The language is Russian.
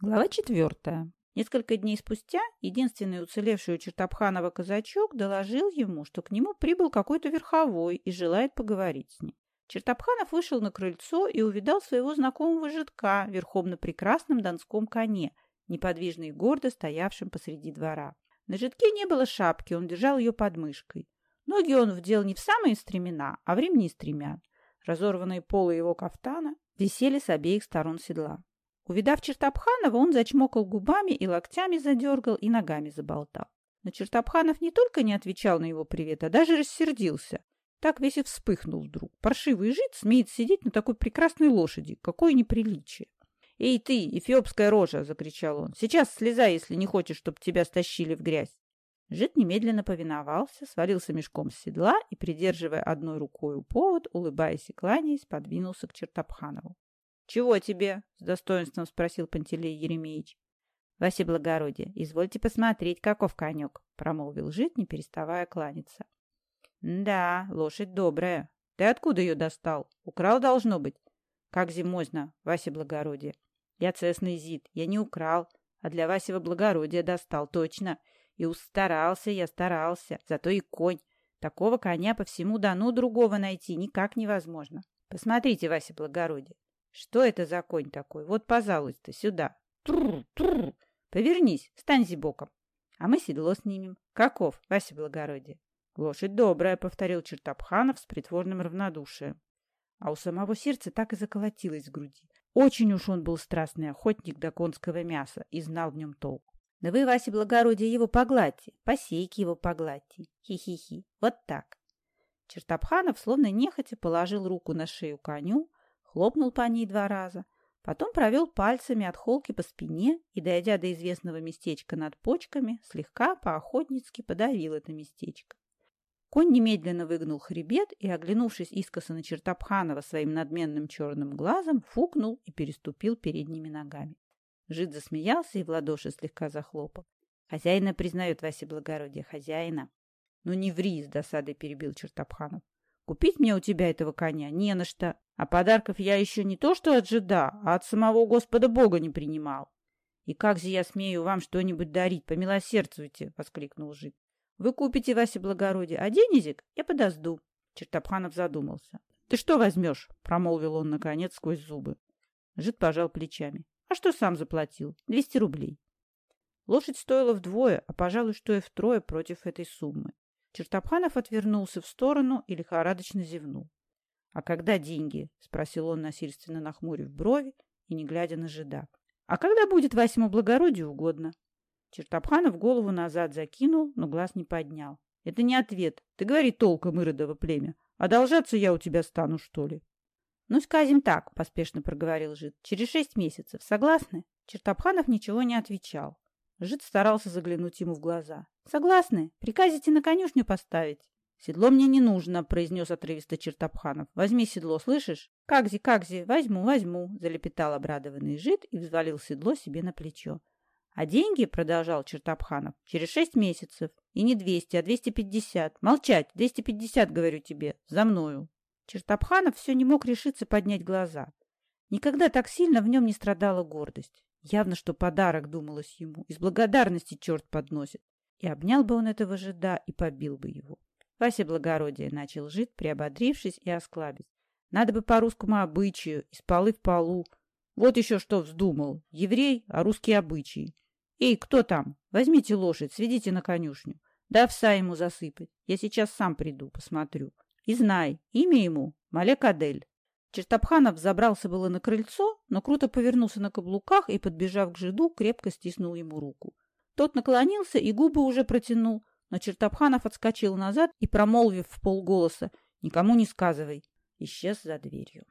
Глава четвертая. Несколько дней спустя единственный уцелевший у Чертопханова казачок доложил ему, что к нему прибыл какой-то верховой и желает поговорить с ним. Чертопханов вышел на крыльцо и увидал своего знакомого жидка верхом на прекрасном донском коне, неподвижно и гордо стоявшем посреди двора. На жидке не было шапки, он держал ее под мышкой. Ноги он вдел не в самые стремена, а в ремни стремян. Разорванные полы его кафтана висели с обеих сторон седла. Увидав Чертопханова, он зачмокал губами и локтями задергал, и ногами заболтал. Но Чертопханов не только не отвечал на его привет, а даже рассердился. Так весь и вспыхнул вдруг. Паршивый жид смеет сидеть на такой прекрасной лошади. Какое неприличие! «Эй ты, эфиопская рожа!» — закричал он. «Сейчас слезай, если не хочешь, чтобы тебя стащили в грязь!» Жид немедленно повиновался, свалился мешком с седла и, придерживая одной рукой у повод, улыбаясь и кланяясь, подвинулся к Чертопханову. «Чего тебе?» — с достоинством спросил Пантелей Еремеевич. «Ваше благородие, извольте посмотреть, каков конек», — промолвил жид, не переставая кланяться. «Да, лошадь добрая. Ты откуда ее достал? Украл, должно быть?» «Как зимозно, Ваше благородие?» «Я цесный зид, я не украл, а для Васего благородия достал, точно. И устарался я, старался, зато и конь. Такого коня по всему Дону другого найти никак невозможно. Посмотрите, Вася благородие, что это за конь такой? Вот, пожалуйста, сюда. Тррр, тррр. Повернись, стань боком. А мы седло снимем. Каков, Вася благородие? Лошадь добрая, повторил Чертопханов с притворным равнодушием. А у самого сердца так и заколотилось в груди. Очень уж он был страстный охотник до конского мяса и знал в нем толк. Да вы, Вася благородие, его погладьте, посейки его погладьте. Хи-хи-хи. Вот так. Чертопханов, словно нехотя, положил руку на шею коню, хлопнул по ней два раза, потом провел пальцами от холки по спине и, дойдя до известного местечка над почками, слегка по-охотницки подавил это местечко. Конь немедленно выгнул хребет и, оглянувшись искоса на Чертопханова своим надменным черным глазом, фукнул и переступил передними ногами. Жид засмеялся и в ладоши слегка захлопал. «Хозяина признает, Вася благородие, хозяина!» «Ну не ври!» — с досадой перебил Чертопханов. «Купить мне у тебя этого коня не на что. А подарков я еще не то что от жида, а от самого Господа Бога не принимал. И как же я смею вам что-нибудь дарить, помилосердствуйте, — воскликнул жид. Вы купите, Вася благородие, а денежек я подозду. Чертопханов задумался. Ты что возьмешь? — промолвил он, наконец, сквозь зубы. Жид пожал плечами. А что сам заплатил? Двести рублей. Лошадь стоила вдвое, а, пожалуй, что и втрое против этой суммы. Чертопханов отвернулся в сторону и лихорадочно зевнул. «А когда деньги?» — спросил он, насильственно нахмурив брови и не глядя на жида. «А когда будет Васьему благородию угодно?» Чертопханов голову назад закинул, но глаз не поднял. «Это не ответ. Ты говори толком, Иродово племя. Одолжаться я у тебя стану, что ли?» «Ну, скажем так», — поспешно проговорил Жид. «Через шесть месяцев. Согласны?» Чертопханов ничего не отвечал. Жид старался заглянуть ему в глаза. «Согласны? Приказите на конюшню поставить?» «Седло мне не нужно», — произнес отрывисто Чертопханов. «Возьми седло, слышишь?» «Какзи, какзи, возьму, возьму», — залепетал обрадованный жид и взвалил седло себе на плечо. «А деньги», — продолжал Чертопханов, — «через шесть месяцев. И не двести, а двести пятьдесят. Молчать, двести пятьдесят, говорю тебе, за мною». Чертопханов все не мог решиться поднять глаза. Никогда так сильно в нем не страдала гордость. Явно, что подарок, думалось ему, из благодарности черт подносит. И обнял бы он этого жида и побил бы его. Вася благородие, начал жить, приободрившись и осклабясь. Надо бы по русскому обычаю, из полы в полу. Вот еще что вздумал. Еврей, а русские обычаи. Эй, кто там? Возьмите лошадь, сведите на конюшню. Да овса ему засыпать. Я сейчас сам приду, посмотрю. И знай, имя ему Малек Адель. Чертопханов забрался было на крыльцо, но круто повернулся на каблуках и, подбежав к жиду, крепко стиснул ему руку. Тот наклонился и губы уже протянул, но Чертопханов отскочил назад и, промолвив в полголоса «Никому не сказывай», исчез за дверью.